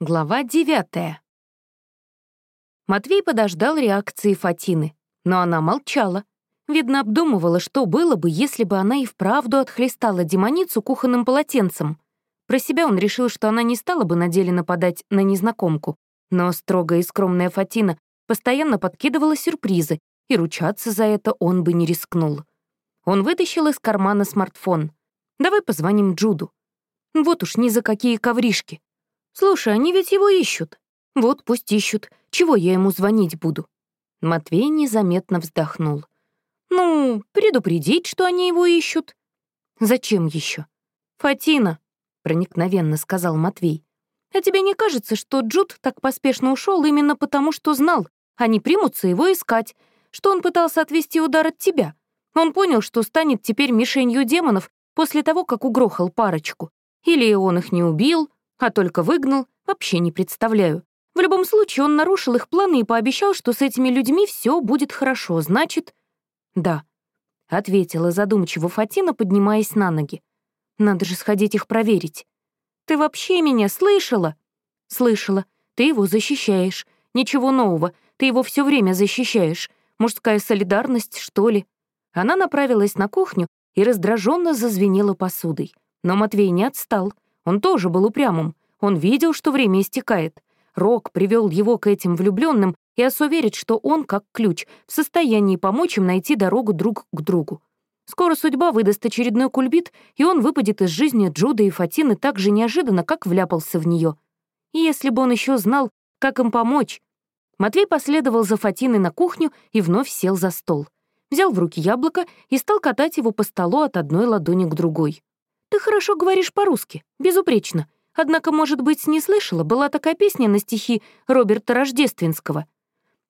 Глава девятая. Матвей подождал реакции Фатины, но она молчала. Видно, обдумывала, что было бы, если бы она и вправду отхлестала демоницу кухонным полотенцем. Про себя он решил, что она не стала бы на деле нападать на незнакомку, но строгая и скромная Фатина постоянно подкидывала сюрпризы, и ручаться за это он бы не рискнул. Он вытащил из кармана смартфон. «Давай позвоним Джуду». Вот уж ни за какие ковришки. «Слушай, они ведь его ищут». «Вот пусть ищут. Чего я ему звонить буду?» Матвей незаметно вздохнул. «Ну, предупредить, что они его ищут». «Зачем еще? «Фатина», — проникновенно сказал Матвей. «А тебе не кажется, что Джуд так поспешно ушел именно потому, что знал, они примутся его искать, что он пытался отвести удар от тебя? Он понял, что станет теперь мишенью демонов после того, как угрохал парочку. Или он их не убил, а только выгнал, вообще не представляю. В любом случае, он нарушил их планы и пообещал, что с этими людьми все будет хорошо, значит... Да, — ответила задумчиво Фатина, поднимаясь на ноги. Надо же сходить их проверить. Ты вообще меня слышала? Слышала. Ты его защищаешь. Ничего нового. Ты его все время защищаешь. Мужская солидарность, что ли? Она направилась на кухню и раздраженно зазвенела посудой. Но Матвей не отстал — он тоже был упрямым. Он видел, что время истекает. Рок привел его к этим влюбленным и осуверить, что он, как ключ, в состоянии помочь им найти дорогу друг к другу. Скоро судьба выдаст очередной кульбит, и он выпадет из жизни Джуда и Фатины так же неожиданно, как вляпался в нее. И если бы он еще знал, как им помочь... Матвей последовал за Фатиной на кухню и вновь сел за стол. Взял в руки яблоко и стал катать его по столу от одной ладони к другой. Ты хорошо говоришь по-русски, безупречно. Однако, может быть, не слышала, была такая песня на стихи Роберта Рождественского.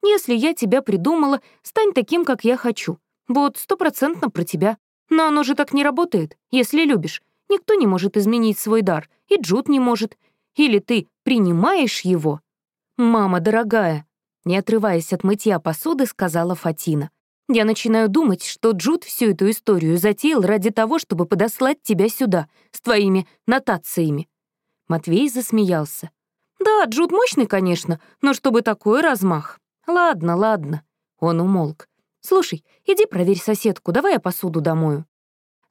«Если я тебя придумала, стань таким, как я хочу». Вот стопроцентно про тебя. Но оно же так не работает, если любишь. Никто не может изменить свой дар, и Джуд не может. Или ты принимаешь его? «Мама дорогая», — не отрываясь от мытья посуды, сказала Фатина. Я начинаю думать, что Джуд всю эту историю затеял ради того, чтобы подослать тебя сюда, с твоими нотациями». Матвей засмеялся. «Да, Джуд мощный, конечно, но чтобы такой размах. Ладно, ладно». Он умолк. «Слушай, иди проверь соседку, давай я посуду домою».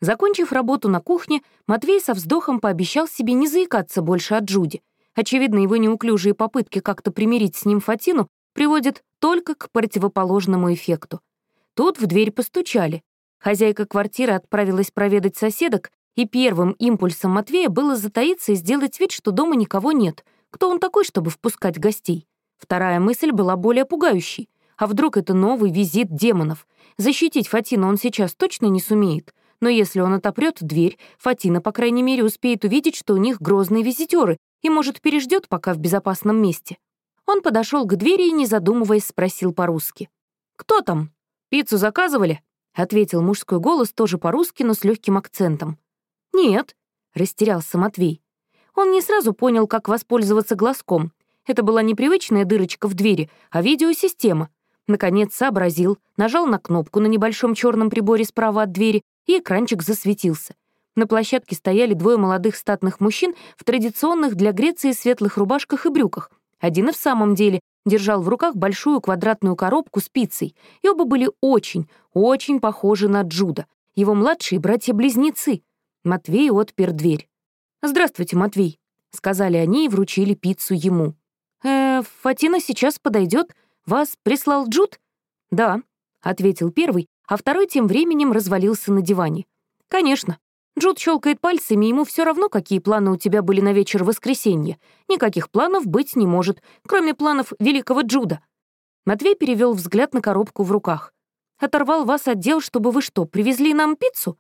Закончив работу на кухне, Матвей со вздохом пообещал себе не заикаться больше о Джуде. Очевидно, его неуклюжие попытки как-то примирить с ним Фатину приводят только к противоположному эффекту. Тут в дверь постучали. Хозяйка квартиры отправилась проведать соседок, и первым импульсом Матвея было затаиться и сделать вид, что дома никого нет. Кто он такой, чтобы впускать гостей? Вторая мысль была более пугающей. А вдруг это новый визит демонов? Защитить Фатину он сейчас точно не сумеет. Но если он отопрет дверь, Фатина, по крайней мере, успеет увидеть, что у них грозные визитеры, и, может, переждет пока в безопасном месте. Он подошел к двери и, не задумываясь, спросил по-русски. «Кто там?» «Пиццу заказывали?» — ответил мужской голос тоже по-русски, но с легким акцентом. «Нет», — растерялся Матвей. Он не сразу понял, как воспользоваться глазком. Это была непривычная дырочка в двери, а видеосистема. Наконец сообразил, нажал на кнопку на небольшом черном приборе справа от двери, и экранчик засветился. На площадке стояли двое молодых статных мужчин в традиционных для Греции светлых рубашках и брюках. Один и в самом деле держал в руках большую квадратную коробку с пиццей, и оба были очень, очень похожи на Джуда, его младшие братья-близнецы. Матвей отпер дверь. «Здравствуйте, Матвей», — сказали они и вручили пиццу ему. «Э, Фатина сейчас подойдет. Вас прислал Джуд?» «Да», — ответил первый, а второй тем временем развалился на диване. «Конечно. Джуд щелкает пальцами, ему все равно, какие планы у тебя были на вечер воскресенья. Никаких планов быть не может, кроме планов великого Джуда. Матвей перевел взгляд на коробку в руках. «Оторвал вас от дел, чтобы вы что, привезли нам пиццу?»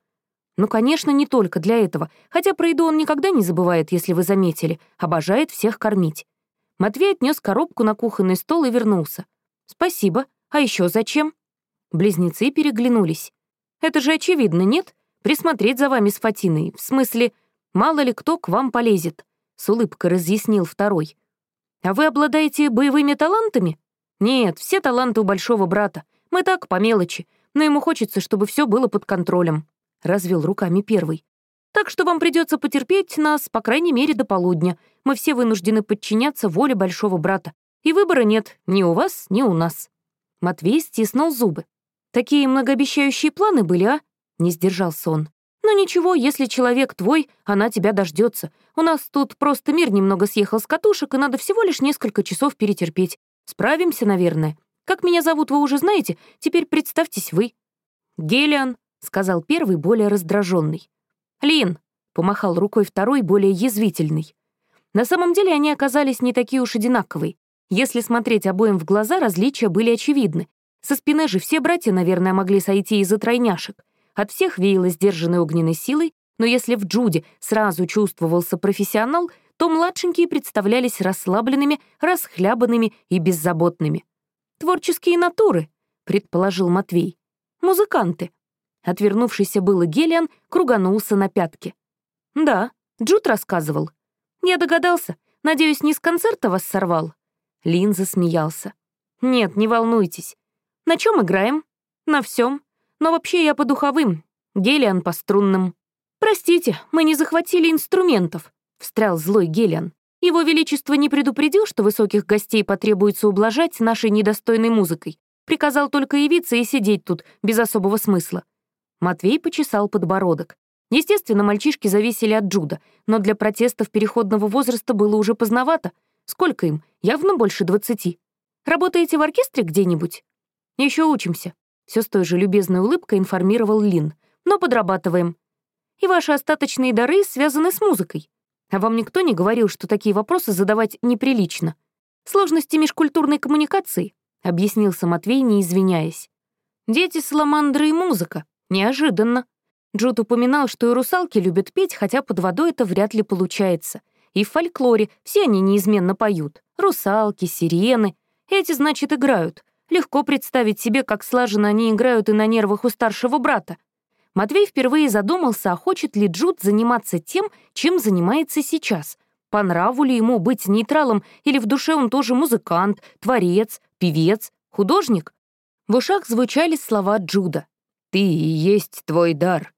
«Ну, конечно, не только для этого, хотя про еду он никогда не забывает, если вы заметили, обожает всех кормить». Матвей отнес коробку на кухонный стол и вернулся. «Спасибо. А еще зачем?» Близнецы переглянулись. «Это же очевидно, нет? Присмотреть за вами с Фатиной, в смысле, мало ли кто к вам полезет», — с улыбкой разъяснил второй. «А вы обладаете боевыми талантами?» «Нет, все таланты у большого брата. Мы так, по мелочи. Но ему хочется, чтобы все было под контролем», — развел руками первый. Так что вам придется потерпеть нас, по крайней мере, до полудня. Мы все вынуждены подчиняться воле большого брата. И выбора нет ни у вас, ни у нас». Матвей стиснул зубы. «Такие многообещающие планы были, а?» — не сдержался он. «Но ничего, если человек твой, она тебя дождется. У нас тут просто мир немного съехал с катушек, и надо всего лишь несколько часов перетерпеть. Справимся, наверное. Как меня зовут, вы уже знаете, теперь представьтесь вы». «Гелиан», — сказал первый, более раздраженный. «Лин», — помахал рукой второй, более язвительный. На самом деле они оказались не такие уж одинаковые. Если смотреть обоим в глаза, различия были очевидны. Со спины же все братья, наверное, могли сойти из-за тройняшек. От всех веяло сдержанной огненной силой, но если в Джуде сразу чувствовался профессионал, то младшенькие представлялись расслабленными, расхлябанными и беззаботными. «Творческие натуры», — предположил Матвей. «Музыканты». Отвернувшийся было Гелиан круганулся на пятки. «Да, Джуд рассказывал. Я догадался. Надеюсь, не с концерта вас сорвал?» Лин засмеялся. «Нет, не волнуйтесь. На чем играем?» «На всем. Но вообще я по духовым, Гелиан по струнным». «Простите, мы не захватили инструментов», — встрял злой Гелиан. «Его Величество не предупредил, что высоких гостей потребуется ублажать нашей недостойной музыкой. Приказал только явиться и сидеть тут, без особого смысла». Матвей почесал подбородок. Естественно, мальчишки зависели от Джуда, но для протестов переходного возраста было уже поздновато. Сколько им? Явно больше двадцати. Работаете в оркестре где-нибудь? Еще учимся. Все с той же любезной улыбкой информировал Лин. Но подрабатываем и ваши остаточные дары связаны с музыкой. А вам никто не говорил, что такие вопросы задавать неприлично? Сложности межкультурной коммуникации, — объяснился Матвей, не извиняясь. Дети, саламандры и музыка. Неожиданно. Джуд упоминал, что и русалки любят петь, хотя под водой это вряд ли получается. И в фольклоре все они неизменно поют. Русалки, сирены. Эти, значит, играют. Легко представить себе, как слаженно они играют и на нервах у старшего брата. Матвей впервые задумался, а хочет ли Джуд заниматься тем, чем занимается сейчас. По нраву ли ему быть нейтралом, или в душе он тоже музыкант, творец, певец, художник? В ушах звучали слова Джуда. «Ты и есть твой дар».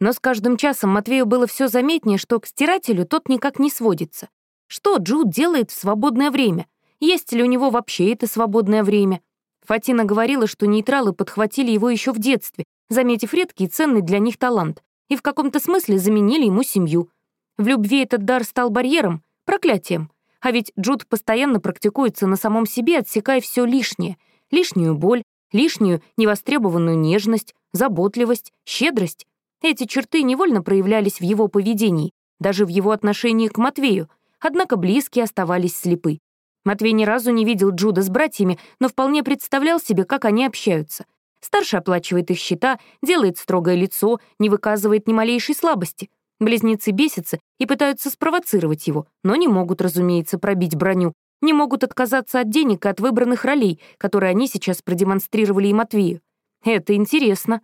Но с каждым часом Матвею было все заметнее, что к стирателю тот никак не сводится. Что Джуд делает в свободное время? Есть ли у него вообще это свободное время? Фатина говорила, что нейтралы подхватили его еще в детстве, заметив редкий и ценный для них талант, и в каком-то смысле заменили ему семью. В любви этот дар стал барьером, проклятием. А ведь Джуд постоянно практикуется на самом себе, отсекая все лишнее. Лишнюю боль, лишнюю невостребованную нежность, заботливость, щедрость. Эти черты невольно проявлялись в его поведении, даже в его отношении к Матвею, однако близкие оставались слепы. Матвей ни разу не видел Джуда с братьями, но вполне представлял себе, как они общаются. Старший оплачивает их счета, делает строгое лицо, не выказывает ни малейшей слабости. Близнецы бесятся и пытаются спровоцировать его, но не могут, разумеется, пробить броню, не могут отказаться от денег и от выбранных ролей, которые они сейчас продемонстрировали и Матвею. «Это интересно».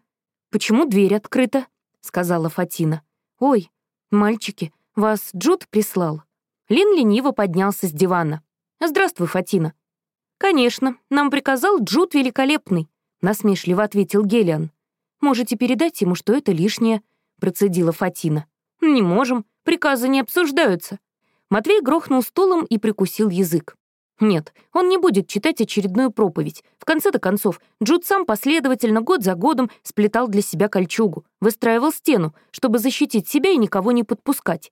«Почему дверь открыта?» — сказала Фатина. «Ой, мальчики, вас Джуд прислал?» Лин лениво поднялся с дивана. «Здравствуй, Фатина». «Конечно, нам приказал Джуд Великолепный. — насмешливо ответил Гелиан. «Можете передать ему, что это лишнее», — процедила Фатина. «Не можем, приказы не обсуждаются». Матвей грохнул стулом и прикусил язык. Нет, он не будет читать очередную проповедь. В конце-то концов, Джуд сам последовательно год за годом сплетал для себя кольчугу, выстраивал стену, чтобы защитить себя и никого не подпускать.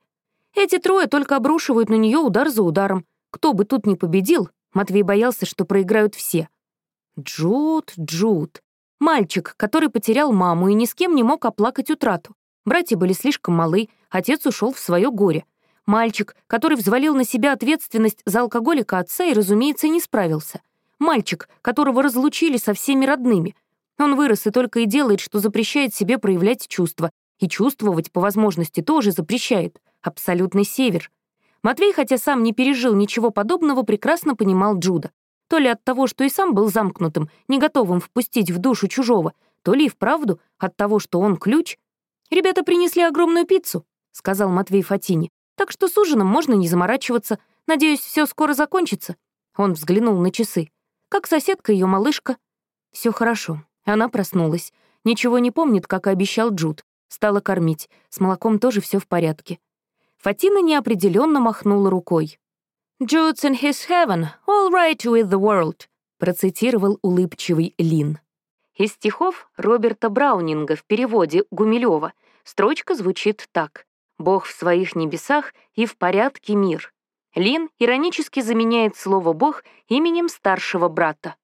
Эти трое только обрушивают на нее удар за ударом. Кто бы тут ни победил, Матвей боялся, что проиграют все. Джуд, Джуд. Мальчик, который потерял маму и ни с кем не мог оплакать утрату. Братья были слишком малы, отец ушел в свое горе. Мальчик, который взвалил на себя ответственность за алкоголика отца и, разумеется, не справился. Мальчик, которого разлучили со всеми родными. Он вырос и только и делает, что запрещает себе проявлять чувства. И чувствовать, по возможности, тоже запрещает. Абсолютный север. Матвей, хотя сам не пережил ничего подобного, прекрасно понимал Джуда. То ли от того, что и сам был замкнутым, не готовым впустить в душу чужого, то ли и вправду от того, что он ключ. «Ребята принесли огромную пиццу», — сказал Матвей Фатине. «Так что с ужином можно не заморачиваться. Надеюсь, все скоро закончится». Он взглянул на часы. «Как соседка ее малышка?» Все хорошо. Она проснулась. Ничего не помнит, как и обещал Джуд. Стала кормить. С молоком тоже все в порядке. Фатина неопределенно махнула рукой. «Jude's in his heaven, all right with the world», процитировал улыбчивый Лин. Из стихов Роберта Браунинга в переводе Гумилева строчка звучит так. «Бог в своих небесах и в порядке мир». Лин иронически заменяет слово «бог» именем старшего брата.